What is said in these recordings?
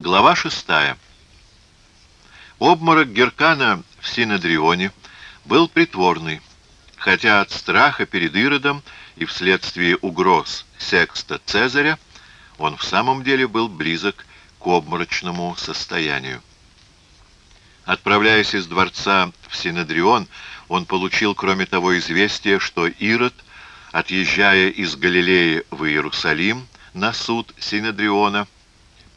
Глава шестая. Обморок Геркана в Синедрионе был притворный, хотя от страха перед Иродом и вследствие угроз секста Цезаря он в самом деле был близок к обморочному состоянию. Отправляясь из дворца в Синедрион, он получил, кроме того, известие, что Ирод, отъезжая из Галилеи в Иерусалим на суд Синедриона,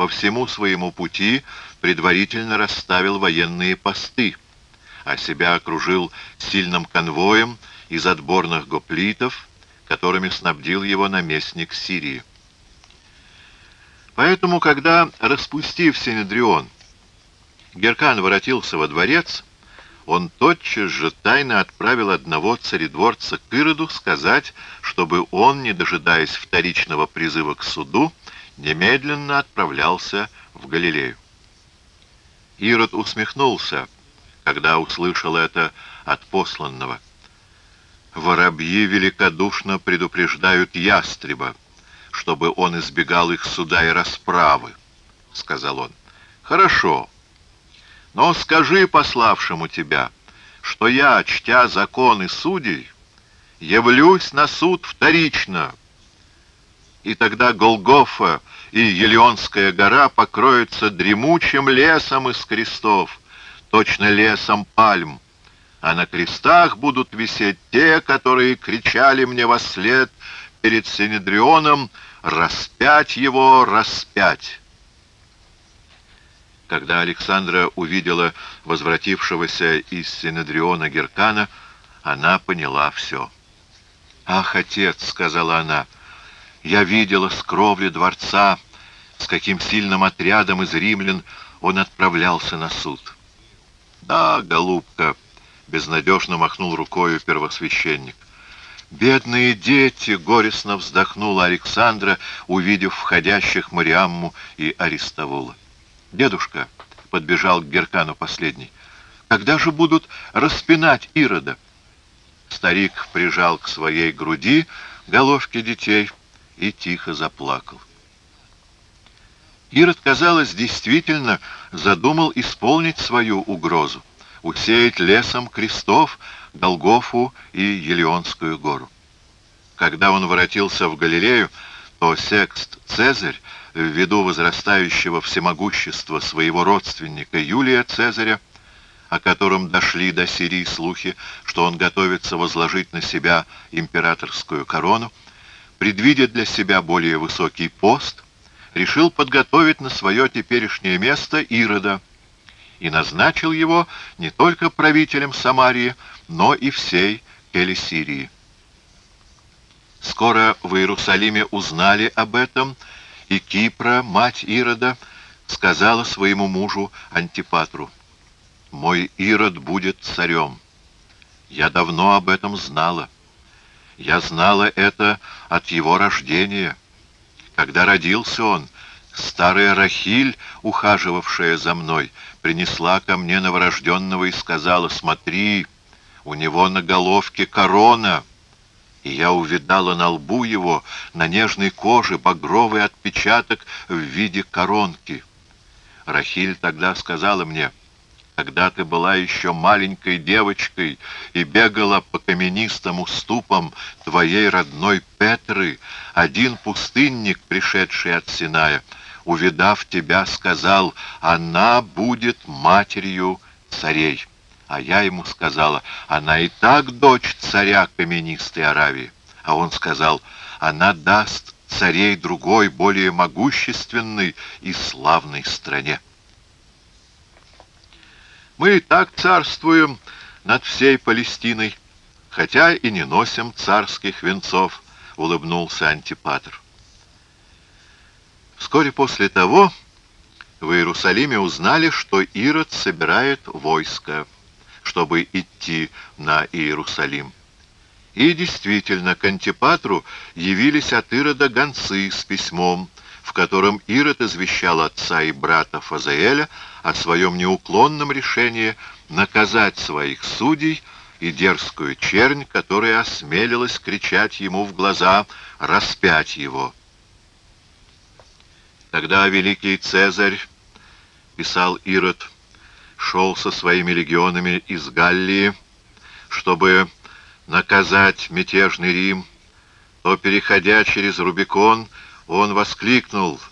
по всему своему пути предварительно расставил военные посты, а себя окружил сильным конвоем из отборных гоплитов, которыми снабдил его наместник Сирии. Поэтому, когда, распустив Синедрион, Геркан воротился во дворец, он тотчас же тайно отправил одного царедворца к Ироду сказать, чтобы он, не дожидаясь вторичного призыва к суду, немедленно отправлялся в Галилею. Ирод усмехнулся, когда услышал это от посланного. Воробьи великодушно предупреждают ястреба, чтобы он избегал их суда и расправы, — сказал он. Хорошо, но скажи пославшему тебя, что я, чтя законы судей, явлюсь на суд вторично, и тогда Голгофа и Елеонская гора покроются дремучим лесом из крестов, точно лесом пальм, а на крестах будут висеть те, которые кричали мне во след перед Синедрионом «Распять его, распять!» Когда Александра увидела возвратившегося из Синедриона Геркана, она поняла все. «Ах, отец!» — сказала она — я видела с кровли дворца, с каким сильным отрядом из римлян он отправлялся на суд. «Да, голубка», — безнадежно махнул рукою первосвященник. «Бедные дети!» — горестно вздохнула Александра, увидев входящих Мариамму и Аристовула. «Дедушка», — подбежал к Геркану последний, — «когда же будут распинать Ирода?» Старик прижал к своей груди головки детей — и тихо заплакал. Ирод, казалось, действительно задумал исполнить свою угрозу, усеять лесом крестов Голгофу и Елеонскую гору. Когда он воротился в Галилею, то Секст Цезарь, ввиду возрастающего всемогущества своего родственника Юлия Цезаря, о котором дошли до Сирии слухи, что он готовится возложить на себя императорскую корону, предвидя для себя более высокий пост, решил подготовить на свое теперешнее место Ирода и назначил его не только правителем Самарии, но и всей Келесирии. Скоро в Иерусалиме узнали об этом, и Кипра, мать Ирода, сказала своему мужу Антипатру, «Мой Ирод будет царем. Я давно об этом знала». Я знала это от его рождения. Когда родился он, старая Рахиль, ухаживавшая за мной, принесла ко мне новорожденного и сказала, «Смотри, у него на головке корона». И я увидала на лбу его, на нежной коже, багровый отпечаток в виде коронки. Рахиль тогда сказала мне, — когда ты была еще маленькой девочкой и бегала по каменистым уступам твоей родной Петры, один пустынник, пришедший от Синая, увидав тебя, сказал, она будет матерью царей. А я ему сказала, она и так дочь царя каменистой Аравии. А он сказал, она даст царей другой, более могущественной и славной стране. Мы и так царствуем над всей Палестиной, хотя и не носим царских венцов, — улыбнулся Антипатр. Вскоре после того в Иерусалиме узнали, что Ирод собирает войско, чтобы идти на Иерусалим. И действительно, к Антипатру явились от Ирода гонцы с письмом, в котором Ирод извещал отца и брата Фазаэля о своем неуклонном решении наказать своих судей и дерзкую чернь, которая осмелилась кричать ему в глаза «распять его». Тогда великий Цезарь писал Ирод, шел со своими легионами из Галлии, чтобы наказать мятежный Рим, то, переходя через Рубикон, он воскликнул —